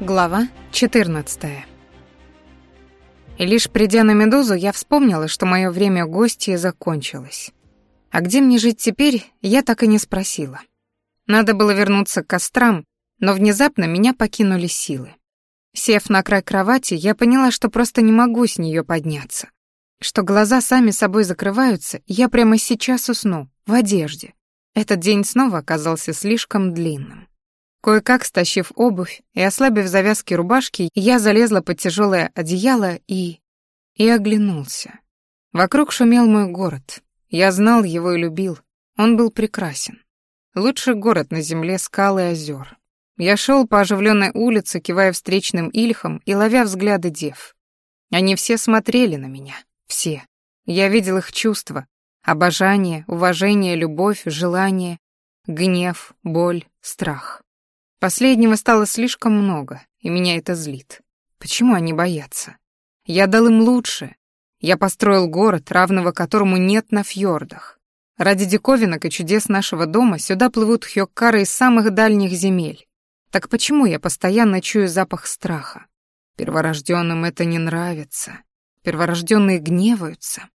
Глава 14. И лишь придя на Медузу, я вспомнила, что мое время гостья закончилось. А где мне жить теперь, я так и не спросила. Надо было вернуться к кострам, но внезапно меня покинули силы. Сев на край кровати, я поняла, что просто не могу с нее подняться. Что глаза сами собой закрываются, я прямо сейчас усну, в одежде. Этот день снова оказался слишком длинным. Кое-как стащив обувь и ослабив завязки рубашки, я залезла под тяжелое одеяло и... и оглянулся. Вокруг шумел мой город. Я знал его и любил. Он был прекрасен. Лучший город на земле скалы и озер. Я шел по оживленной улице, кивая встречным ильхам и ловя взгляды дев. Они все смотрели на меня. Все. Я видел их чувства. Обожание, уважение, любовь, желание, гнев, боль, страх. Последнего стало слишком много, и меня это злит. Почему они боятся? Я дал им лучше. Я построил город, равного которому нет на фьордах. Ради диковинок и чудес нашего дома сюда плывут хёккары из самых дальних земель. Так почему я постоянно чую запах страха? Перворожденным это не нравится. Перворожденные гневаются.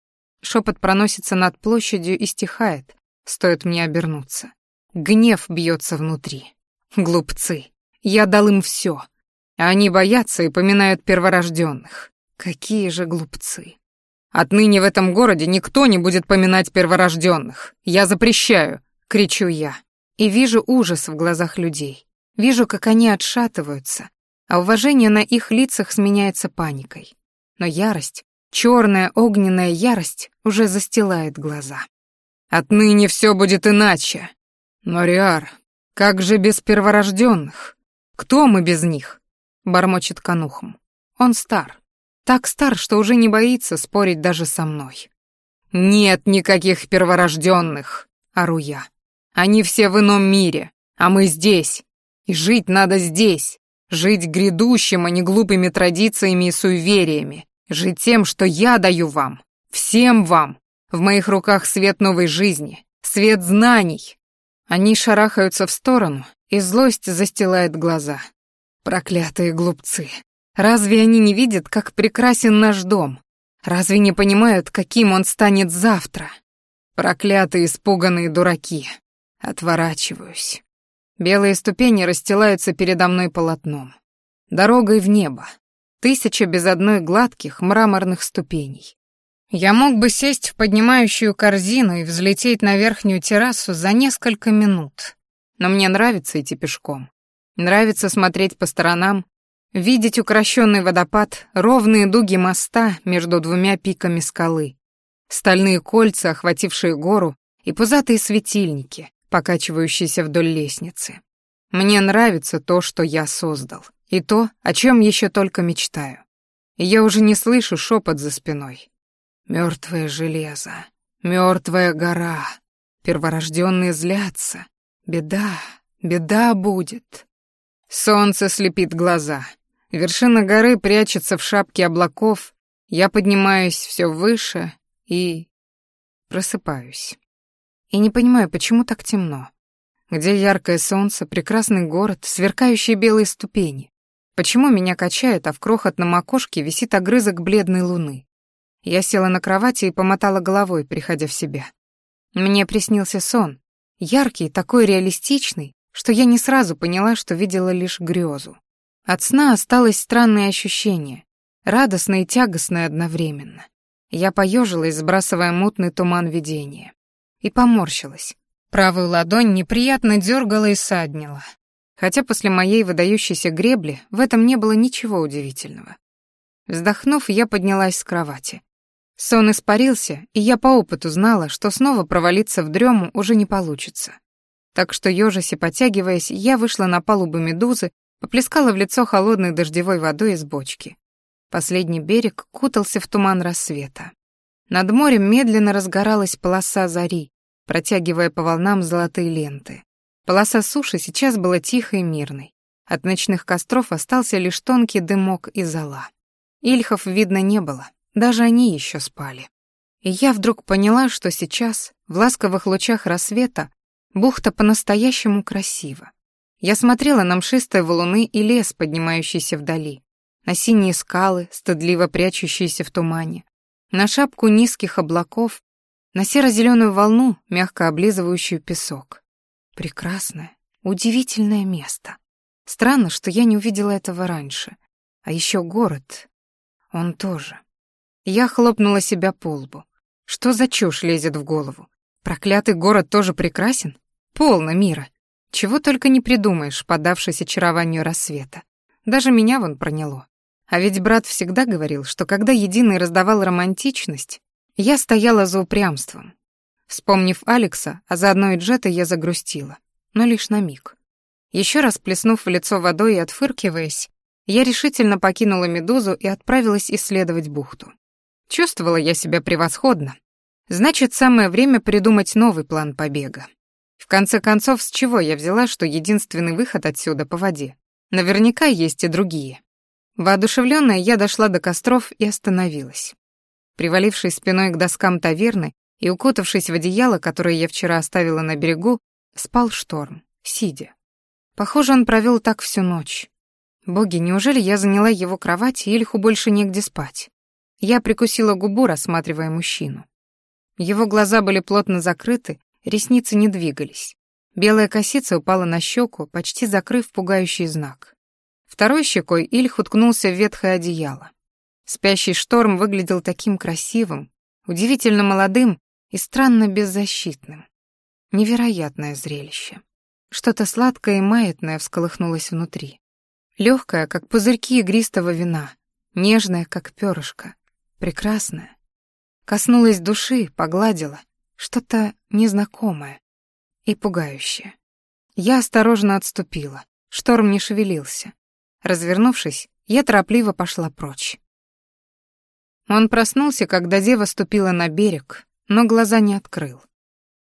Шепот проносится над площадью и стихает, стоит мне обернуться. Гнев бьется внутри. Глупцы. Я дал им все. А они боятся и поминают перворожденных. Какие же глупцы. Отныне в этом городе никто не будет поминать перворожденных. Я запрещаю, кричу я. И вижу ужас в глазах людей. Вижу, как они отшатываются, а уважение на их лицах сменяется паникой. Но ярость, черная огненная ярость, уже застилает глаза. Отныне все будет иначе. Но Риар, «Как же без перворожденных? Кто мы без них?» — бормочет Канухом. «Он стар. Так стар, что уже не боится спорить даже со мной». «Нет никаких перворожденных!» — ору я. «Они все в ином мире, а мы здесь. И жить надо здесь. Жить грядущим, а не глупыми традициями и суевериями. Жить тем, что я даю вам. Всем вам. В моих руках свет новой жизни, свет знаний, они шарахаются в сторону, и злость застилает глаза. Проклятые глупцы. Разве они не видят, как прекрасен наш дом? Разве не понимают, каким он станет завтра? Проклятые испуганные дураки. Отворачиваюсь. Белые ступени расстилаются передо мной полотном. Дорогой в небо. Тысяча без одной гладких мраморных ступеней. Я мог бы сесть в поднимающую корзину и взлететь на верхнюю террасу за несколько минут. Но мне нравится идти пешком. Нравится смотреть по сторонам, видеть укращенный водопад, ровные дуги моста между двумя пиками скалы, стальные кольца, охватившие гору, и пузатые светильники, покачивающиеся вдоль лестницы. Мне нравится то, что я создал, и то, о чем еще только мечтаю. И я уже не слышу шепот за спиной. Мертвое железо, мертвая гора. Перворожденные злятся. Беда, беда будет. Солнце слепит глаза. Вершина горы прячется в шапке облаков. Я поднимаюсь все выше и... просыпаюсь. И не понимаю, почему так темно. Где яркое солнце, прекрасный город, сверкающие белые ступени. Почему меня качает, а в крохотном окошке висит огрызок бледной луны? Я села на кровати и помотала головой, приходя в себя. Мне приснился сон, яркий, такой реалистичный, что я не сразу поняла, что видела лишь грезу. От сна осталось странное ощущение, радостное и тягостное одновременно. Я поежилась, сбрасывая мутный туман видения. И поморщилась. Правую ладонь неприятно дергала и саднила. Хотя после моей выдающейся гребли в этом не было ничего удивительного. Вздохнув, я поднялась с кровати. Сон испарился, и я по опыту знала, что снова провалиться в дрему уже не получится. Так что, ёжась и потягиваясь, я вышла на палубу медузы, поплескала в лицо холодной дождевой водой из бочки. Последний берег кутался в туман рассвета. Над морем медленно разгоралась полоса зари, протягивая по волнам золотые ленты. Полоса суши сейчас была тихой и мирной. От ночных костров остался лишь тонкий дымок и зола. Ильхов видно не было. Даже они еще спали. И я вдруг поняла, что сейчас, в ласковых лучах рассвета, бухта по-настоящему красива. Я смотрела на мшистые валуны и лес, поднимающийся вдали, на синие скалы, стыдливо прячущиеся в тумане, на шапку низких облаков, на серо-зеленую волну, мягко облизывающую песок. Прекрасное, удивительное место. Странно, что я не увидела этого раньше. А еще город. Он тоже. Я хлопнула себя по лбу. Что за чушь лезет в голову? Проклятый город тоже прекрасен? Полно мира. Чего только не придумаешь, подавшись очарованию рассвета. Даже меня вон проняло. А ведь брат всегда говорил, что когда Единый раздавал романтичность, я стояла за упрямством. Вспомнив Алекса, а заодно и Джета, я загрустила. Но лишь на миг. Еще раз плеснув в лицо водой и отфыркиваясь, я решительно покинула Медузу и отправилась исследовать бухту. Чувствовала я себя превосходно. Значит, самое время придумать новый план побега. В конце концов, с чего я взяла, что единственный выход отсюда по воде? Наверняка есть и другие. Воодушевленная, я дошла до костров и остановилась. Привалившись спиной к доскам таверны и укутавшись в одеяло, которое я вчера оставила на берегу, спал шторм, сидя. Похоже, он провел так всю ночь. Боги, неужели я заняла его кровать, и Ильху больше негде спать? Я прикусила губу, рассматривая мужчину. Его глаза были плотно закрыты, Ресницы не двигались. Белая косица упала на щеку, почти закрыв пугающий знак. Второй щекой Ильх уткнулся в ветхое одеяло. Спящий шторм выглядел таким красивым, удивительно молодым и странно беззащитным. Невероятное зрелище. Что-то сладкое и маятное всколыхнулось внутри. Легкое, как пузырьки игристого вина, нежное, как перышко, прекрасное. Коснулась души, погладила — что-то незнакомое и пугающее. Я осторожно отступила. Шторм не шевелился. Развернувшись, я торопливо пошла прочь. Он проснулся, когда дева ступила на берег, но глаза не открыл.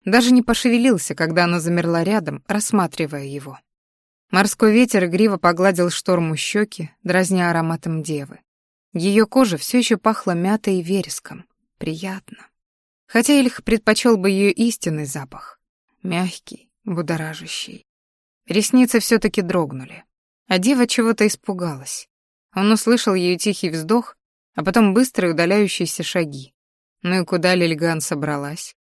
Даже не пошевелился, когда она замерла рядом, рассматривая его. Морской ветер игриво погладил шторму щеки, дразня ароматом девы. Ее кожа все еще пахла мятой и вереском. Приятно хотя Ильх предпочел бы ее истинный запах. Мягкий, будоражащий. Ресницы все таки дрогнули. А дева чего-то испугалась. Он услышал ее тихий вздох, а потом быстрые удаляющиеся шаги. Ну и куда Лильган собралась?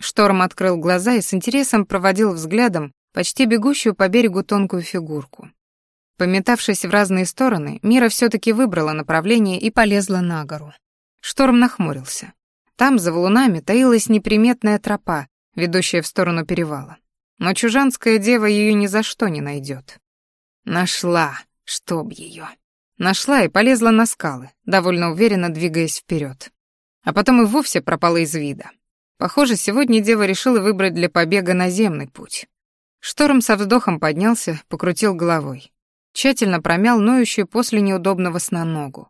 Шторм открыл глаза и с интересом проводил взглядом почти бегущую по берегу тонкую фигурку. Пометавшись в разные стороны, Мира все таки выбрала направление и полезла на гору. Шторм нахмурился. Там, за валунами, таилась неприметная тропа, ведущая в сторону перевала. Но чужанская дева ее ни за что не найдет. Нашла, чтоб ее. Нашла и полезла на скалы, довольно уверенно двигаясь вперед. А потом и вовсе пропала из вида. Похоже, сегодня дева решила выбрать для побега наземный путь. Шторм со вздохом поднялся, покрутил головой. Тщательно промял ноющую после неудобного сна ногу.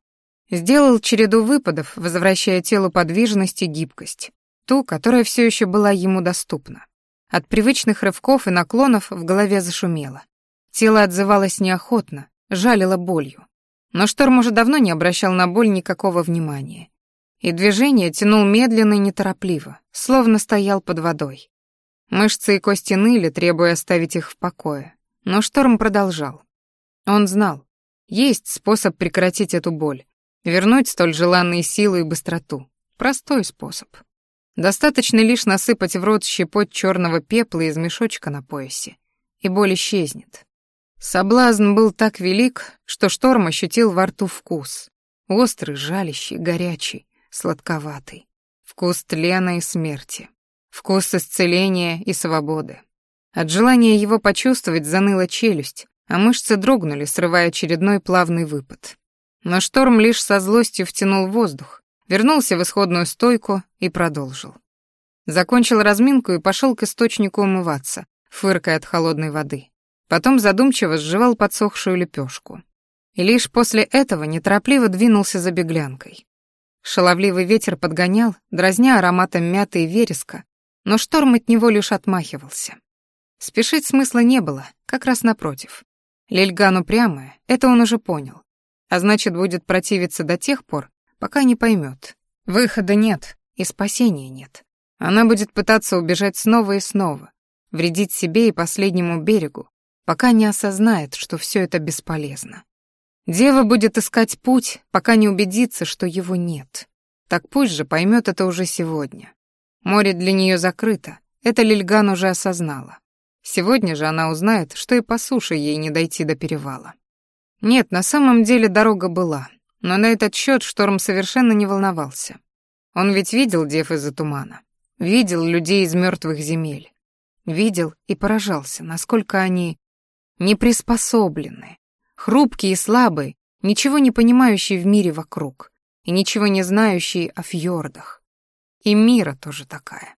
Сделал череду выпадов, возвращая телу подвижность и гибкость, ту, которая все еще была ему доступна. От привычных рывков и наклонов в голове зашумело. Тело отзывалось неохотно, жалило болью. Но шторм уже давно не обращал на боль никакого внимания. И движение тянул медленно и неторопливо, словно стоял под водой. Мышцы и кости ныли, требуя оставить их в покое. Но шторм продолжал. Он знал, есть способ прекратить эту боль, Вернуть столь желанные силы и быстроту. Простой способ. Достаточно лишь насыпать в рот щепоть черного пепла из мешочка на поясе, и боль исчезнет. Соблазн был так велик, что шторм ощутил во рту вкус. Острый, жалящий, горячий, сладковатый. Вкус тлена и смерти. Вкус исцеления и свободы. От желания его почувствовать заныла челюсть, а мышцы дрогнули, срывая очередной плавный выпад. Но шторм лишь со злостью втянул воздух, вернулся в исходную стойку и продолжил. Закончил разминку и пошел к источнику умываться, фыркая от холодной воды. Потом задумчиво сживал подсохшую лепешку. И лишь после этого неторопливо двинулся за беглянкой. Шаловливый ветер подгонял, дразня ароматом мяты и вереска, но шторм от него лишь отмахивался. Спешить смысла не было, как раз напротив. Лильган упрямая, это он уже понял а значит, будет противиться до тех пор, пока не поймет. Выхода нет и спасения нет. Она будет пытаться убежать снова и снова, вредить себе и последнему берегу, пока не осознает, что все это бесполезно. Дева будет искать путь, пока не убедится, что его нет. Так пусть же поймет это уже сегодня. Море для нее закрыто, это Лильган уже осознала. Сегодня же она узнает, что и по суше ей не дойти до перевала. Нет, на самом деле дорога была, но на этот счет Шторм совершенно не волновался. Он ведь видел дев из-за тумана, видел людей из мертвых земель, видел и поражался, насколько они неприспособлены, хрупкие и слабые, ничего не понимающие в мире вокруг и ничего не знающие о фьордах. И мира тоже такая.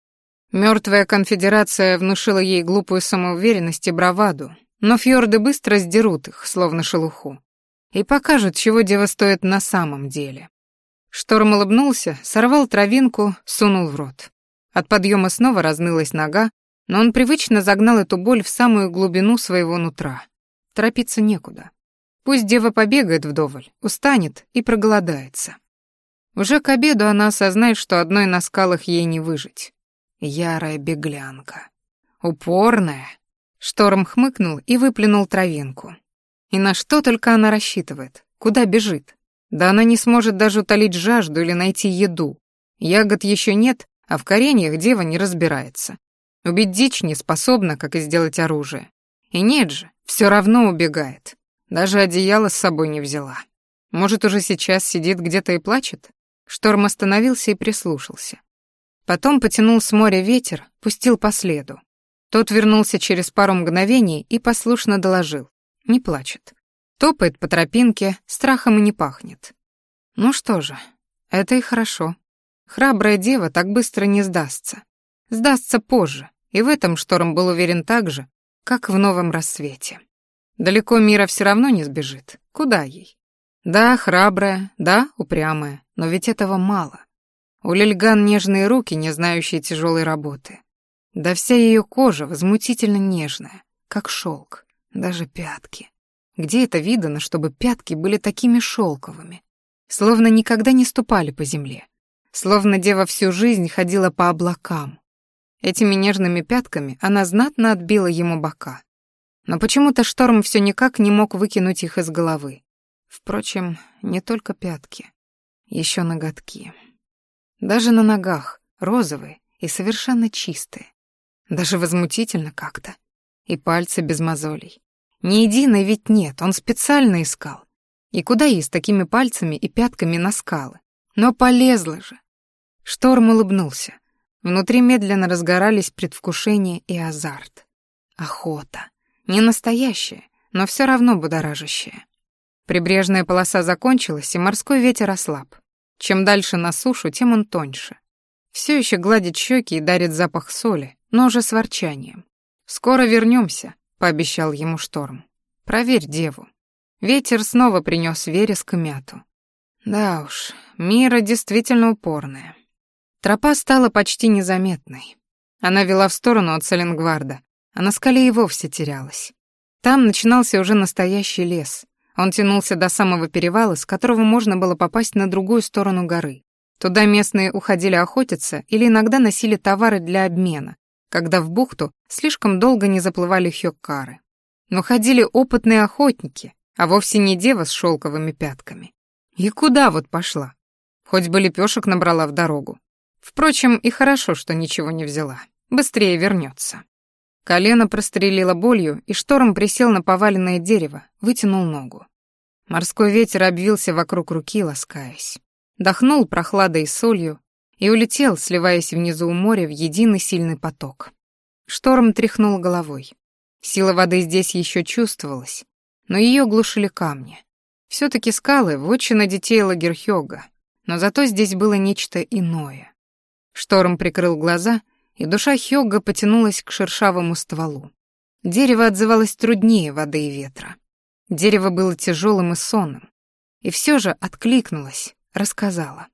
Мертвая конфедерация внушила ей глупую самоуверенность и браваду, но фьорды быстро сдерут их, словно шелуху, и покажут, чего дева стоит на самом деле. Шторм улыбнулся, сорвал травинку, сунул в рот. От подъема снова разнылась нога, но он привычно загнал эту боль в самую глубину своего нутра. Торопиться некуда. Пусть дева побегает вдоволь, устанет и проголодается. Уже к обеду она осознает, что одной на скалах ей не выжить. Ярая беглянка. Упорная. Шторм хмыкнул и выплюнул травинку. И на что только она рассчитывает? Куда бежит? Да она не сможет даже утолить жажду или найти еду. Ягод еще нет, а в кореньях дева не разбирается. Убить дичь не способна, как и сделать оружие. И нет же, все равно убегает. Даже одеяло с собой не взяла. Может, уже сейчас сидит где-то и плачет? Шторм остановился и прислушался. Потом потянул с моря ветер, пустил по следу. Тот вернулся через пару мгновений и послушно доложил. Не плачет. Топает по тропинке, страхом и не пахнет. Ну что же, это и хорошо. Храбрая дева так быстро не сдастся. Сдастся позже, и в этом Шторм был уверен так же, как в новом рассвете. Далеко мира все равно не сбежит. Куда ей? Да, храбрая, да, упрямая, но ведь этого мало. У Лильган нежные руки, не знающие тяжелой работы. Да вся ее кожа возмутительно нежная, как шелк, даже пятки. Где это видано, чтобы пятки были такими шелковыми, словно никогда не ступали по земле, словно дева всю жизнь ходила по облакам. Этими нежными пятками она знатно отбила ему бока. Но почему-то шторм все никак не мог выкинуть их из головы. Впрочем, не только пятки, еще ноготки. Даже на ногах, розовые и совершенно чистые. Даже возмутительно как-то. И пальцы без мозолей. Ни единой ведь нет, он специально искал. И куда ей с такими пальцами и пятками на скалы? Но полезла же. Шторм улыбнулся. Внутри медленно разгорались предвкушение и азарт. Охота. Не настоящая, но все равно будоражащая. Прибрежная полоса закончилась, и морской ветер ослаб. Чем дальше на сушу, тем он тоньше. Все еще гладит щеки и дарит запах соли, но уже с ворчанием. «Скоро вернемся», — пообещал ему шторм. «Проверь деву». Ветер снова принес вереск и мяту. Да уж, Мира действительно упорная. Тропа стала почти незаметной. Она вела в сторону от Саленгварда, а на скале и вовсе терялась. Там начинался уже настоящий лес, он тянулся до самого перевала, с которого можно было попасть на другую сторону горы. Туда местные уходили охотиться или иногда носили товары для обмена, когда в бухту слишком долго не заплывали хёккары. Но ходили опытные охотники, а вовсе не дева с шелковыми пятками. И куда вот пошла? Хоть бы лепешек набрала в дорогу. Впрочем, и хорошо, что ничего не взяла. Быстрее вернется. Колено прострелило болью, и шторм присел на поваленное дерево, вытянул ногу. Морской ветер обвился вокруг руки, ласкаясь. Дохнул прохладой и солью и улетел, сливаясь внизу у моря в единый сильный поток. Шторм тряхнул головой. Сила воды здесь еще чувствовалась, но ее глушили камни. все таки скалы — вотчина детей Лагерхёга, но зато здесь было нечто иное. Шторм прикрыл глаза — и душа Хёга потянулась к шершавому стволу. Дерево отзывалось труднее воды и ветра. Дерево было тяжелым и сонным. И все же откликнулось, рассказала.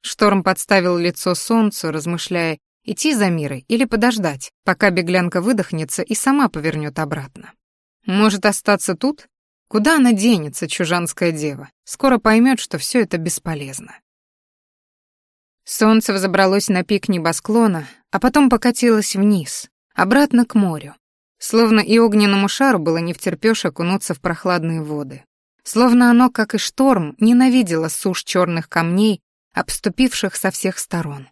Шторм подставил лицо солнцу, размышляя, идти за мирой или подождать, пока беглянка выдохнется и сама повернет обратно. Может остаться тут? Куда она денется, чужанская дева? Скоро поймет, что все это бесполезно. Солнце взобралось на пик небосклона, а потом покатилось вниз, обратно к морю. Словно и огненному шару было не втерпёшь окунуться в прохладные воды. Словно оно, как и шторм, ненавидело сушь черных камней, обступивших со всех сторон.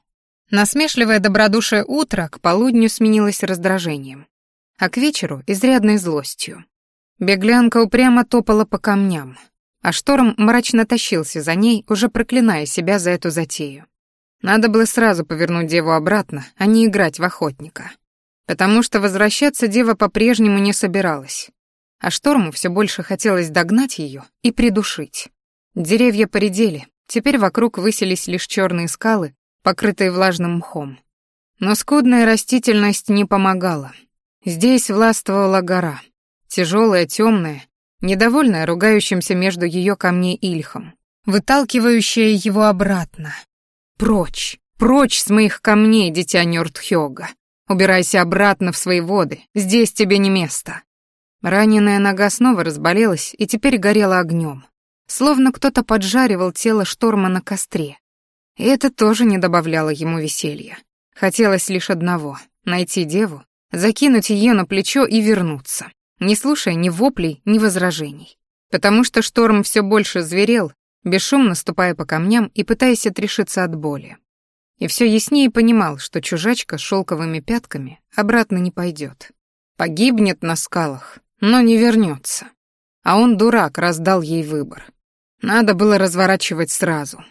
Насмешливое добродушие утра к полудню сменилось раздражением, а к вечеру — изрядной злостью. Беглянка упрямо топала по камням, а шторм мрачно тащился за ней, уже проклиная себя за эту затею. Надо было сразу повернуть деву обратно, а не играть в охотника потому что возвращаться дева по-прежнему не собиралась, а Шторму все больше хотелось догнать ее и придушить. Деревья поредели, теперь вокруг высились лишь черные скалы, покрытые влажным мхом. Но скудная растительность не помогала. Здесь властвовала гора, тяжелая, темная, недовольная ругающимся между ее камней Ильхом, выталкивающая его обратно. Прочь, прочь с моих камней, дитя Нёрдхёга. Убирайся обратно в свои воды, здесь тебе не место». Раненая нога снова разболелась и теперь горела огнем, словно кто-то поджаривал тело шторма на костре. И это тоже не добавляло ему веселья. Хотелось лишь одного — найти деву, закинуть ее на плечо и вернуться, не слушая ни воплей, ни возражений. Потому что шторм все больше зверел, бесшумно ступая по камням и пытаясь отрешиться от боли и все яснее понимал, что чужачка с шелковыми пятками обратно не пойдет. Погибнет на скалах, но не вернется. А он, дурак, раздал ей выбор. Надо было разворачивать сразу.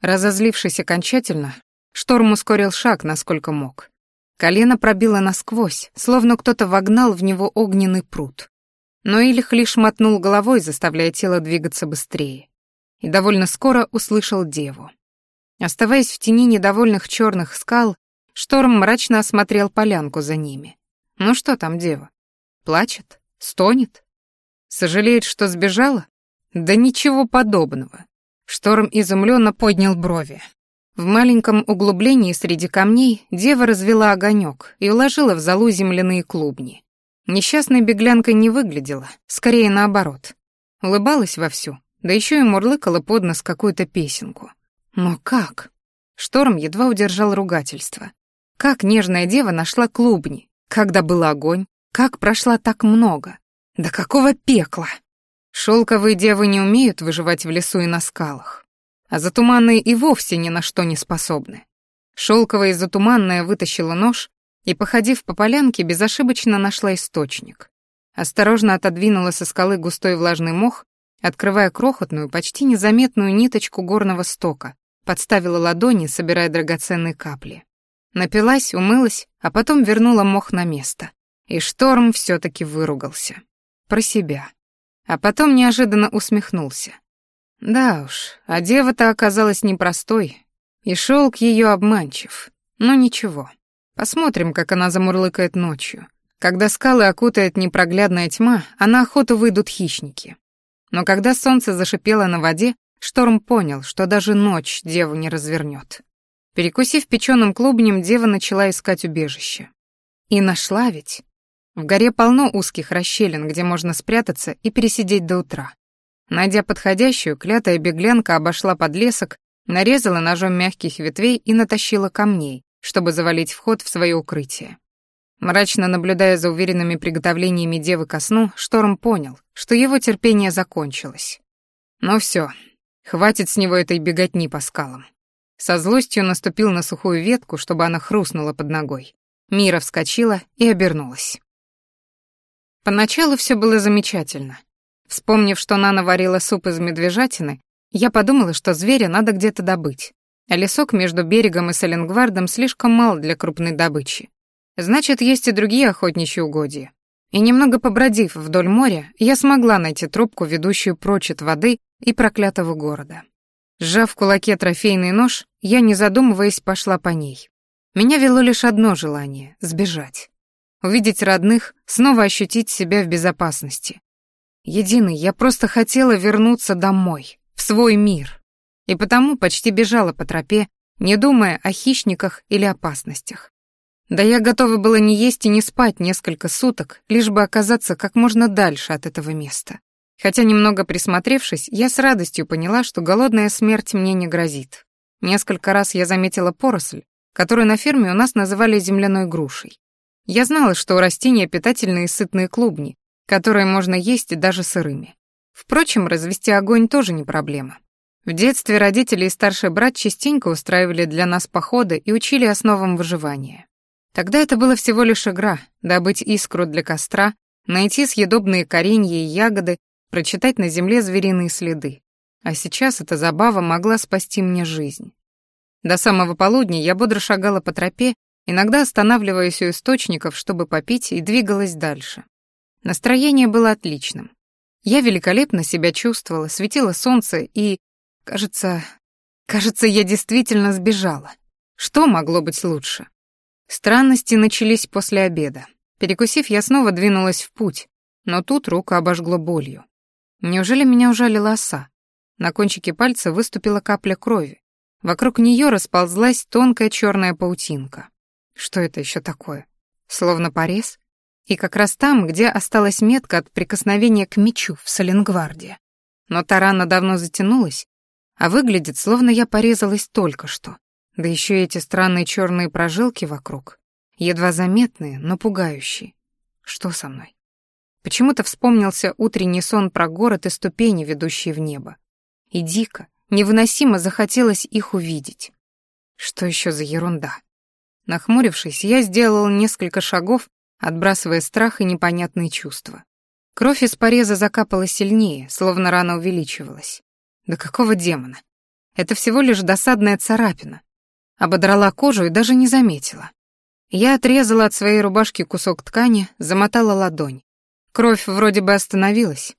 Разозлившись окончательно, шторм ускорил шаг, насколько мог. Колено пробило насквозь, словно кто-то вогнал в него огненный пруд. Но Ильх лишь мотнул головой, заставляя тело двигаться быстрее. И довольно скоро услышал деву. Оставаясь в тени недовольных черных скал, Шторм мрачно осмотрел полянку за ними. Ну что там дева? Плачет? Стонет? Сожалеет, что сбежала? Да ничего подобного. Шторм изумленно поднял брови. В маленьком углублении среди камней дева развела огонек и уложила в залу земляные клубни. Несчастной беглянкой не выглядела, скорее наоборот. Улыбалась вовсю, да еще и мурлыкала под нос какую-то песенку. Но как? Шторм едва удержал ругательство. Как нежная дева нашла клубни, когда был огонь, как прошла так много. Да какого пекла! Шелковые девы не умеют выживать в лесу и на скалах, а затуманные и вовсе ни на что не способны. Шелковая и затуманная вытащила нож и, походив по полянке, безошибочно нашла источник. Осторожно отодвинула со скалы густой влажный мох, открывая крохотную, почти незаметную ниточку горного стока, подставила ладони, собирая драгоценные капли. Напилась, умылась, а потом вернула мох на место. И шторм все таки выругался. Про себя. А потом неожиданно усмехнулся. Да уж, а дева-то оказалась непростой, и шелк ее обманчив. Но ничего. Посмотрим, как она замурлыкает ночью. Когда скалы окутает непроглядная тьма, а на охоту выйдут хищники. Но когда солнце зашипело на воде, Шторм понял, что даже ночь деву не развернет. Перекусив печеным клубнем, дева начала искать убежище. И нашла ведь. В горе полно узких расщелин, где можно спрятаться и пересидеть до утра. Найдя подходящую, клятая беглянка обошла подлесок, нарезала ножом мягких ветвей и натащила камней, чтобы завалить вход в свое укрытие. Мрачно наблюдая за уверенными приготовлениями девы ко сну, Шторм понял, что его терпение закончилось. Ну все, Хватит с него этой беготни по скалам. Со злостью наступил на сухую ветку, чтобы она хрустнула под ногой. Мира вскочила и обернулась. Поначалу все было замечательно. Вспомнив, что Нана варила суп из медвежатины, я подумала, что зверя надо где-то добыть. А лесок между берегом и Соленгвардом слишком мал для крупной добычи. Значит, есть и другие охотничьи угодья. И немного побродив вдоль моря, я смогла найти трубку, ведущую прочь от воды и проклятого города. Сжав в кулаке трофейный нож, я, не задумываясь, пошла по ней. Меня вело лишь одно желание — сбежать. Увидеть родных, снова ощутить себя в безопасности. Единый, я просто хотела вернуться домой, в свой мир. И потому почти бежала по тропе, не думая о хищниках или опасностях. Да я готова была не есть и не спать несколько суток, лишь бы оказаться как можно дальше от этого места. Хотя немного присмотревшись, я с радостью поняла, что голодная смерть мне не грозит. Несколько раз я заметила поросль, которую на ферме у нас называли земляной грушей. Я знала, что у растения питательные сытные клубни, которые можно есть даже сырыми. Впрочем, развести огонь тоже не проблема. В детстве родители и старший брат частенько устраивали для нас походы и учили основам выживания. Тогда это было всего лишь игра — добыть искру для костра, найти съедобные коренья и ягоды, прочитать на земле звериные следы. А сейчас эта забава могла спасти мне жизнь. До самого полудня я бодро шагала по тропе, иногда останавливаясь у источников, чтобы попить, и двигалась дальше. Настроение было отличным. Я великолепно себя чувствовала, светило солнце и, кажется, кажется, я действительно сбежала. Что могло быть лучше? Странности начались после обеда. Перекусив, я снова двинулась в путь, но тут руку обожгло болью. Неужели меня ужалила оса? На кончике пальца выступила капля крови. Вокруг нее расползлась тонкая черная паутинка. Что это еще такое? Словно порез? И как раз там, где осталась метка от прикосновения к мечу в Соленгварде. Но та рана давно затянулась, а выглядит, словно я порезалась только что. Да еще эти странные черные прожилки вокруг. Едва заметные, но пугающие. Что со мной? Почему-то вспомнился утренний сон про город и ступени, ведущие в небо. И дико, Невыносимо захотелось их увидеть. Что еще за ерунда? Нахмурившись, я сделала несколько шагов, отбрасывая страх и непонятные чувства. Кровь из пореза закапала сильнее, словно рана увеличивалась. Да какого демона? Это всего лишь досадная царапина. Ободрала кожу и даже не заметила. Я отрезала от своей рубашки кусок ткани, замотала ладонь. Кровь вроде бы остановилась,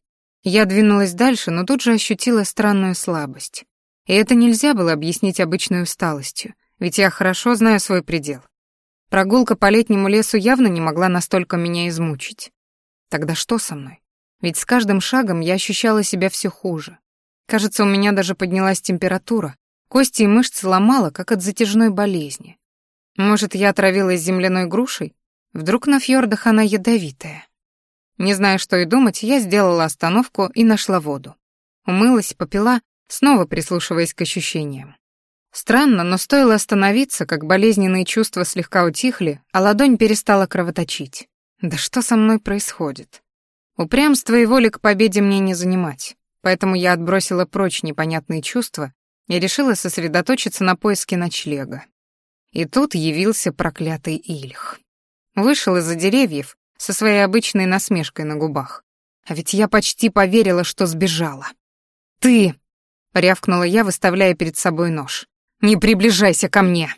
я двинулась дальше, но тут же ощутила странную слабость. И это нельзя было объяснить обычной усталостью, ведь я хорошо знаю свой предел. Прогулка по летнему лесу явно не могла настолько меня измучить. Тогда что со мной? Ведь с каждым шагом я ощущала себя все хуже. Кажется, у меня даже поднялась температура, кости и мышцы ломала, как от затяжной болезни. Может, я отравилась земляной грушей? Вдруг на фьордах она ядовитая? Не зная, что и думать, я сделала остановку и нашла воду. Умылась, попила, снова прислушиваясь к ощущениям. Странно, но стоило остановиться, как болезненные чувства слегка утихли, а ладонь перестала кровоточить. Да что со мной происходит? Упрямство и воли к победе мне не занимать, поэтому я отбросила прочь непонятные чувства и решила сосредоточиться на поиске ночлега. И тут явился проклятый Ильх. Вышел из-за деревьев со своей обычной насмешкой на губах. А ведь я почти поверила, что сбежала. «Ты!» — рявкнула я, выставляя перед собой нож. «Не приближайся ко мне!»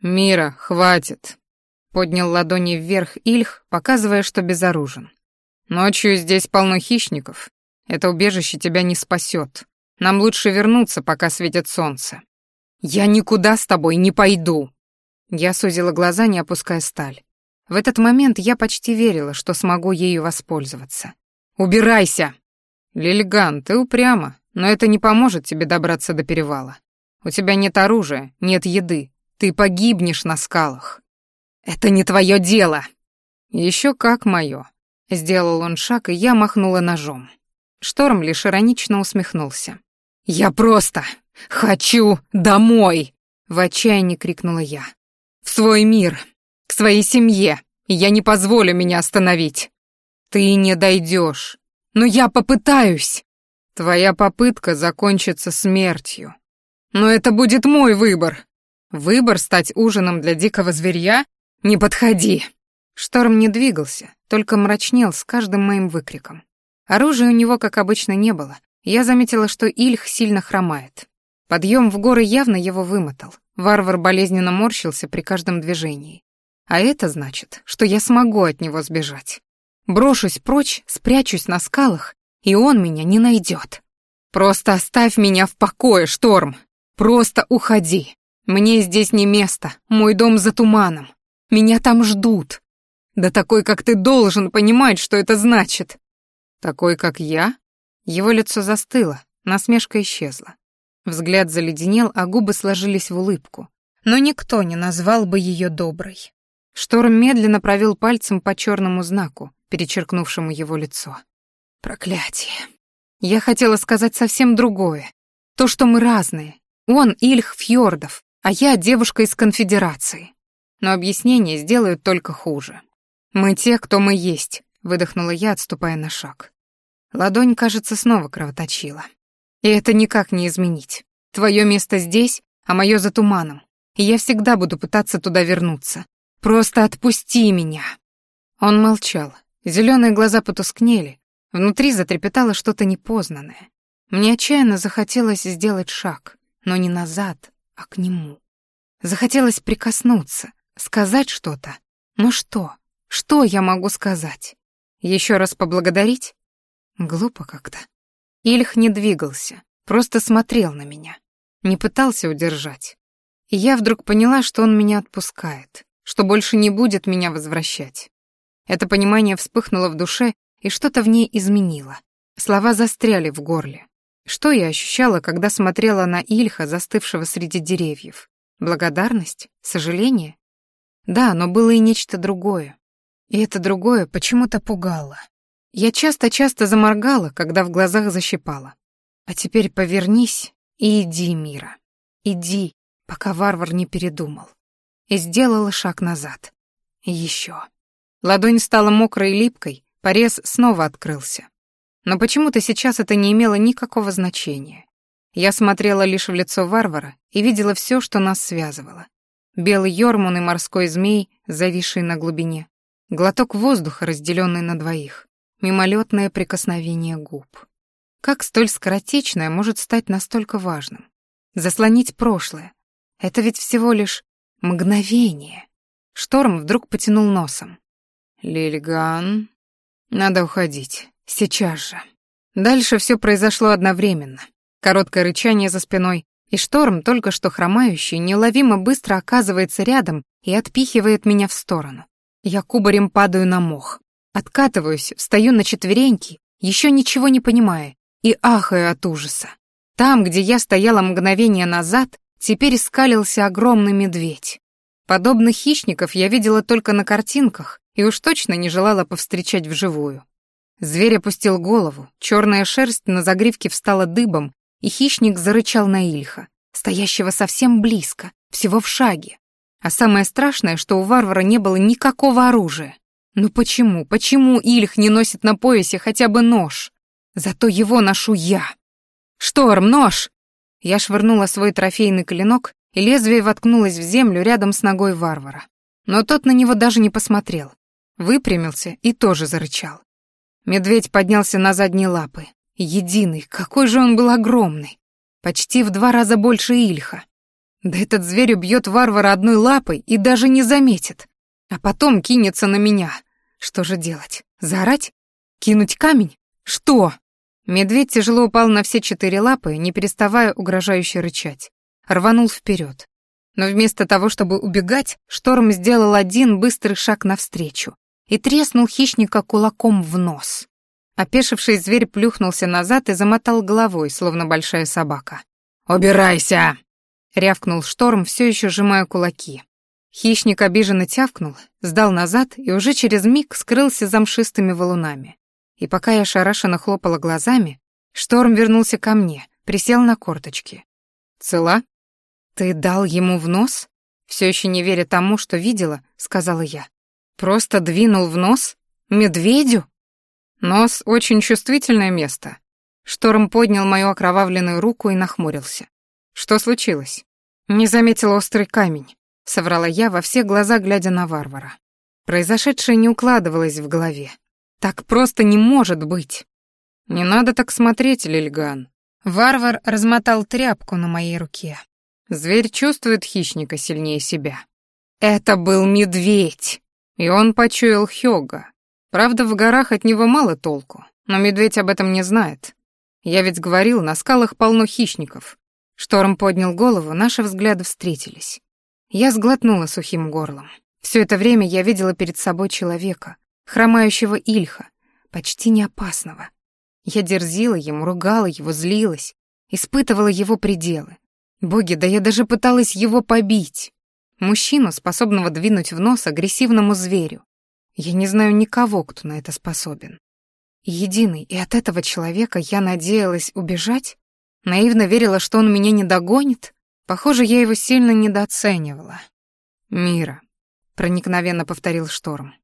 «Мира, хватит!» — поднял ладони вверх Ильх, показывая, что безоружен. «Ночью здесь полно хищников. Это убежище тебя не спасет. Нам лучше вернуться, пока светит солнце». «Я никуда с тобой не пойду!» Я сузила глаза, не опуская сталь. В этот момент я почти верила, что смогу ею воспользоваться. «Убирайся!» «Лильган, ты упряма, но это не поможет тебе добраться до перевала. У тебя нет оружия, нет еды. Ты погибнешь на скалах». «Это не твое дело!» Еще как мое. Сделал он шаг, и я махнула ножом. Шторм лишь иронично усмехнулся. «Я просто хочу домой!» В отчаянии крикнула я. «В свой мир, к своей семье, я не позволю меня остановить. Ты не дойдешь. Но я попытаюсь. Твоя попытка закончится смертью. Но это будет мой выбор. Выбор стать ужином для дикого зверья? Не подходи. Шторм не двигался, только мрачнел с каждым моим выкриком. Оружия у него, как обычно, не было. Я заметила, что Ильх сильно хромает. Подъем в горы явно его вымотал. Варвар болезненно морщился при каждом движении. А это значит, что я смогу от него сбежать. Брошусь прочь, спрячусь на скалах, и он меня не найдет. Просто оставь меня в покое, Шторм. Просто уходи. Мне здесь не место, мой дом за туманом. Меня там ждут. Да такой, как ты, должен понимать, что это значит. Такой, как я? Его лицо застыло, насмешка исчезла. Взгляд заледенел, а губы сложились в улыбку. Но никто не назвал бы ее доброй. Шторм медленно провел пальцем по черному знаку, перечеркнувшему его лицо. Проклятие. Я хотела сказать совсем другое. То, что мы разные. Он Ильх Фьордов, а я девушка из конфедерации. Но объяснение сделают только хуже. Мы те, кто мы есть, выдохнула я, отступая на шаг. Ладонь, кажется, снова кровоточила. И это никак не изменить. Твое место здесь, а мое за туманом. И я всегда буду пытаться туда вернуться. Просто отпусти меня. Он молчал. Зеленые глаза потускнели, внутри затрепетало что-то непознанное. Мне отчаянно захотелось сделать шаг, но не назад, а к нему. Захотелось прикоснуться, сказать что-то. Но что? Что я могу сказать? Еще раз поблагодарить? Глупо как-то. Ильх не двигался, просто смотрел на меня. Не пытался удержать. И я вдруг поняла, что он меня отпускает, что больше не будет меня возвращать. Это понимание вспыхнуло в душе, и что-то в ней изменило. Слова застряли в горле. Что я ощущала, когда смотрела на Ильха, застывшего среди деревьев? Благодарность? Сожаление? Да, но было и нечто другое. И это другое почему-то пугало. Я часто-часто заморгала, когда в глазах защипала. А теперь повернись и иди, Мира. Иди, пока варвар не передумал. И сделала шаг назад. Еще. Ладонь стала мокрой и липкой, порез снова открылся. Но почему-то сейчас это не имело никакого значения. Я смотрела лишь в лицо варвара и видела все, что нас связывало. Белый йормун и морской змей, зависший на глубине. Глоток воздуха, разделенный на двоих. Мимолетное прикосновение губ. Как столь скоротечное может стать настолько важным? Заслонить прошлое. Это ведь всего лишь мгновение. Шторм вдруг потянул носом. «Лильган, надо уходить. Сейчас же. Дальше все произошло одновременно. Короткое рычание за спиной, и шторм, только что хромающий, неуловимо быстро оказывается рядом и отпихивает меня в сторону. Я кубарем падаю на мох. Откатываюсь, встаю на четвереньки, еще ничего не понимая, и ахаю от ужаса. Там, где я стояла мгновение назад, теперь скалился огромный медведь. Подобных хищников я видела только на картинках и уж точно не желала повстречать вживую. Зверь опустил голову, черная шерсть на загривке встала дыбом, и хищник зарычал на Ильха, стоящего совсем близко, всего в шаге. А самое страшное, что у варвара не было никакого оружия. Ну почему, почему Ильх не носит на поясе хотя бы нож? Зато его ношу я. «Шторм, нож!» Я швырнула свой трофейный клинок, и лезвие воткнулось в землю рядом с ногой варвара. Но тот на него даже не посмотрел. Выпрямился и тоже зарычал. Медведь поднялся на задние лапы. Единый, какой же он был огромный. Почти в два раза больше Ильха. Да этот зверь убьет варвара одной лапой и даже не заметит. А потом кинется на меня. Что же делать? Заорать? Кинуть камень? Что? Медведь тяжело упал на все четыре лапы, не переставая угрожающе рычать. Рванул вперед. Но вместо того, чтобы убегать, Шторм сделал один быстрый шаг навстречу и треснул хищника кулаком в нос. Опешивший зверь плюхнулся назад и замотал головой, словно большая собака. «Убирайся!» — рявкнул шторм, все еще сжимая кулаки. Хищник обиженно тявкнул, сдал назад и уже через миг скрылся за мшистыми валунами. И пока я шарашенно хлопала глазами, шторм вернулся ко мне, присел на корточки. «Цела?» «Ты дал ему в нос?» Все еще не веря тому, что видела, сказала я. Просто двинул в нос? Медведю? Нос — очень чувствительное место. Шторм поднял мою окровавленную руку и нахмурился. Что случилось? Не заметил острый камень, соврала я во все глаза, глядя на варвара. Произошедшее не укладывалось в голове. Так просто не может быть. Не надо так смотреть, Лильган. Варвар размотал тряпку на моей руке. Зверь чувствует хищника сильнее себя. Это был медведь. И он почуял Хёга. Правда, в горах от него мало толку, но медведь об этом не знает. Я ведь говорил, на скалах полно хищников. Шторм поднял голову, наши взгляды встретились. Я сглотнула сухим горлом. Все это время я видела перед собой человека, хромающего Ильха, почти не опасного. Я дерзила ему, ругала его, злилась, испытывала его пределы. Боги, да я даже пыталась его побить. Мужчину, способного двинуть в нос агрессивному зверю. Я не знаю никого, кто на это способен. Единый, и от этого человека я надеялась убежать? Наивно верила, что он меня не догонит? Похоже, я его сильно недооценивала. «Мира», — проникновенно повторил Шторм.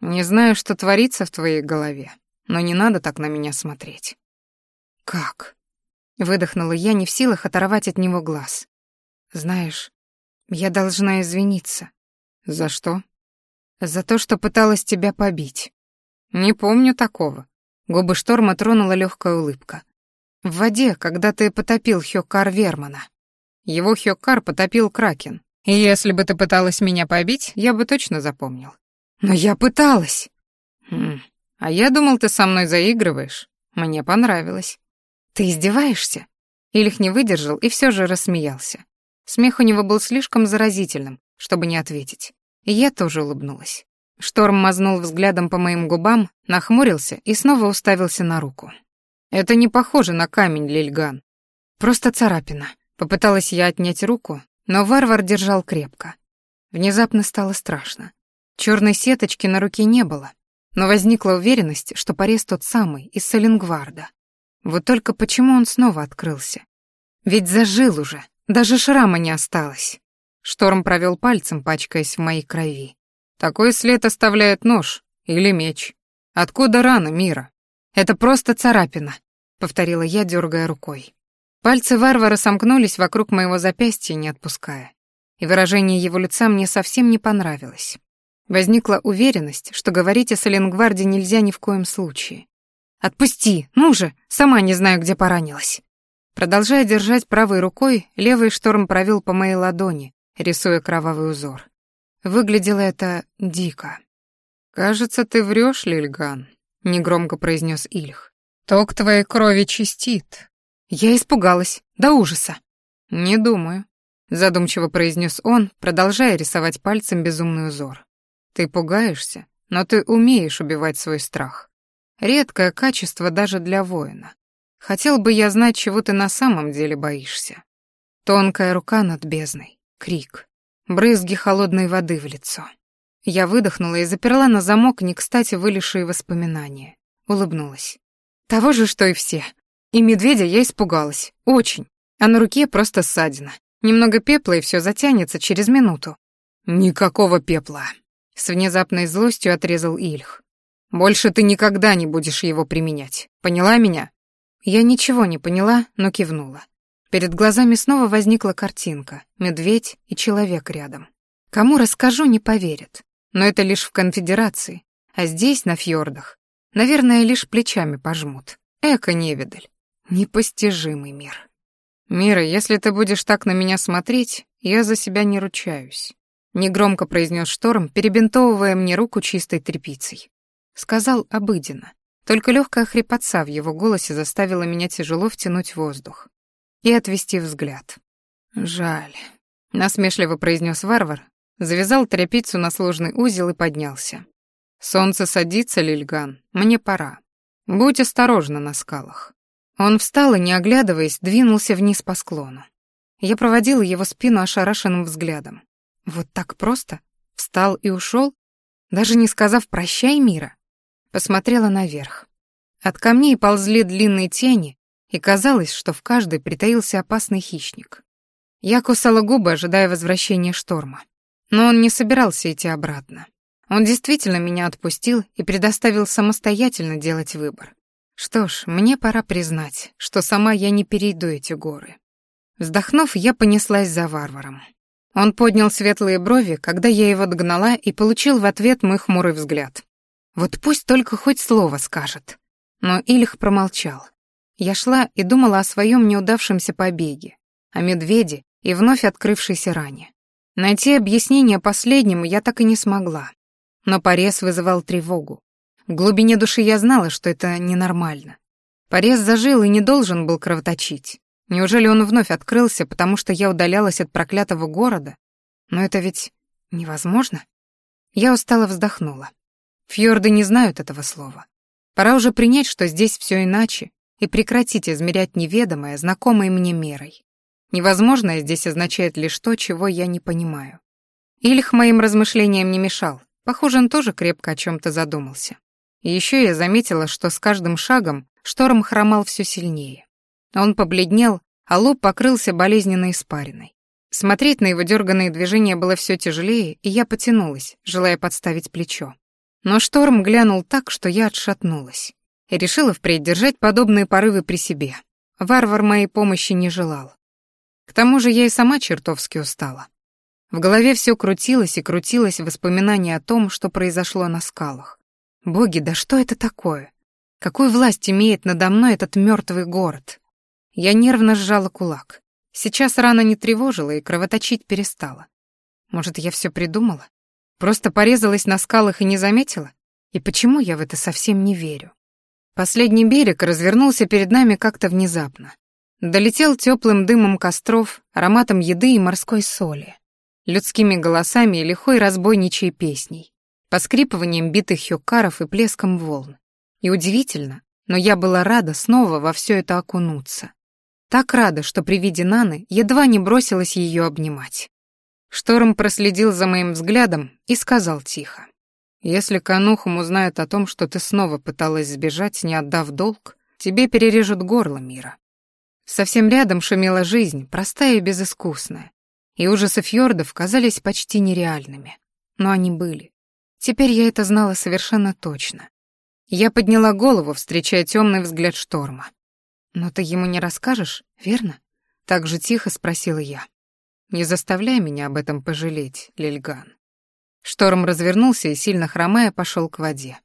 Не знаю, что творится в твоей голове, но не надо так на меня смотреть». «Как?» — выдохнула я, не в силах оторвать от него глаз. «Знаешь, я должна извиниться». «За что?» «За то, что пыталась тебя побить». «Не помню такого». Губы шторма тронула легкая улыбка. «В воде, когда ты потопил Хёкар Вермана. Его Хёкар потопил Кракен. И если бы ты пыталась меня побить, я бы точно запомнил». «Но я пыталась!» «Хм, а я думал, ты со мной заигрываешь. Мне понравилось». «Ты издеваешься?» Ильх не выдержал и все же рассмеялся. Смех у него был слишком заразительным, чтобы не ответить. И я тоже улыбнулась. Шторм мазнул взглядом по моим губам, нахмурился и снова уставился на руку. «Это не похоже на камень, Лильган. Просто царапина». Попыталась я отнять руку, но варвар держал крепко. Внезапно стало страшно. Черной сеточки на руке не было, но возникла уверенность, что порез тот самый, из Салингварда. Вот только почему он снова открылся? Ведь зажил уже, даже шрама не осталось. Шторм провел пальцем, пачкаясь в моей крови. Такой след оставляет нож или меч. Откуда рана, Мира? Это просто царапина, повторила я, дергая рукой. Пальцы варвара сомкнулись вокруг моего запястья, не отпуская. И выражение его лица мне совсем не понравилось. Возникла уверенность, что говорить о Саленгварде нельзя ни в коем случае. «Отпусти! Ну же! Сама не знаю, где поранилась!» Продолжая держать правой рукой, левый шторм провел по моей ладони, рисуя кровавый узор. Выглядело это дико. «Кажется, ты врешь, Лильган», — негромко произнес Ильх. «Ток твоей крови чистит». Я испугалась, до ужаса. «Не думаю», — задумчиво произнес он, продолжая рисовать пальцем безумный узор. «Ты пугаешься, но ты умеешь убивать свой страх. Редкое качество даже для воина. Хотел бы я знать, чего ты на самом деле боишься. Тонкая рука над бездной, крик, брызги холодной воды в лицо. Я выдохнула и заперла на замок не кстати вылезшие воспоминания. Улыбнулась. Того же, что и все. И медведя я испугалась. Очень. А на руке просто ссадина. Немного пепла, и все затянется через минуту. Никакого пепла. С внезапной злостью отрезал Ильх. Больше ты никогда не будешь его применять. Поняла меня? Я ничего не поняла, но кивнула. Перед глазами снова возникла картинка, медведь и человек рядом. Кому расскажу, не поверят. Но это лишь в конфедерации, а здесь, на фьордах, наверное, лишь плечами пожмут. Эко-невидаль. Непостижимый мир. «Мира, если ты будешь так на меня смотреть, я за себя не ручаюсь», — негромко произнес Шторм, перебинтовывая мне руку чистой тряпицей. Сказал обыденно. Только легкая хрипотца в его голосе заставила меня тяжело втянуть воздух и отвести взгляд. «Жаль», — насмешливо произнес варвар, завязал тряпицу на сложный узел и поднялся. «Солнце садится, Лильган, мне пора. Будь осторожна на скалах». Он встал и, не оглядываясь, двинулся вниз по склону. Я проводила его спину ошарашенным взглядом. Вот так просто? Встал и ушел, даже не сказав «прощай, мира»? посмотрела наверх. От камней ползли длинные тени, и казалось, что в каждой притаился опасный хищник. Я кусала губы, ожидая возвращения шторма. Но он не собирался идти обратно. Он действительно меня отпустил и предоставил самостоятельно делать выбор. Что ж, мне пора признать, что сама я не перейду эти горы. Вздохнув, я понеслась за варваром. Он поднял светлые брови, когда я его догнала и получил в ответ мой хмурый взгляд. Вот пусть только хоть слово скажет. Но Ильх промолчал. Я шла и думала о своем неудавшемся побеге, о медведе и вновь открывшейся ране. Найти объяснение последнему я так и не смогла. Но порез вызывал тревогу. В глубине души я знала, что это ненормально. Порез зажил и не должен был кровоточить. Неужели он вновь открылся, потому что я удалялась от проклятого города? Но это ведь невозможно. Я устало вздохнула. Фьорды не знают этого слова. Пора уже принять, что здесь все иначе, и прекратить измерять неведомое, знакомой мне мерой. Невозможное здесь означает лишь то, чего я не понимаю. Ильх моим размышлениям не мешал. Похоже, он тоже крепко о чем то задумался. И еще я заметила, что с каждым шагом шторм хромал все сильнее. Он побледнел, а лоб покрылся болезненной испариной. Смотреть на его дерганные движения было все тяжелее, и я потянулась, желая подставить плечо. Но шторм глянул так, что я отшатнулась. И решила впредь держать подобные порывы при себе. Варвар моей помощи не желал. К тому же я и сама чертовски устала. В голове все крутилось и крутилось воспоминание о том, что произошло на скалах. Боги, да что это такое? Какую власть имеет надо мной этот мертвый город? Я нервно сжала кулак. Сейчас рана не тревожила и кровоточить перестала. Может, я все придумала? Просто порезалась на скалах и не заметила? И почему я в это совсем не верю? Последний берег развернулся перед нами как-то внезапно. Долетел теплым дымом костров, ароматом еды и морской соли людскими голосами и лихой разбойничьей песней, поскрипыванием битых хюкаров и плеском волн. И удивительно, но я была рада снова во все это окунуться. Так рада, что при виде Наны едва не бросилась ее обнимать. Шторм проследил за моим взглядом и сказал тихо. «Если Канухум узнает о том, что ты снова пыталась сбежать, не отдав долг, тебе перережут горло мира». Совсем рядом шумела жизнь, простая и безыскусная, и ужасы фьордов казались почти нереальными. Но они были. Теперь я это знала совершенно точно. Я подняла голову, встречая темный взгляд шторма. «Но ты ему не расскажешь, верно?» Так же тихо спросила я. «Не заставляй меня об этом пожалеть, Лильган». Шторм развернулся и, сильно хромая, пошел к воде.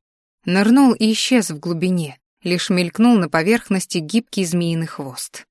Нырнул и исчез в глубине, лишь мелькнул на поверхности гибкий змеиный хвост.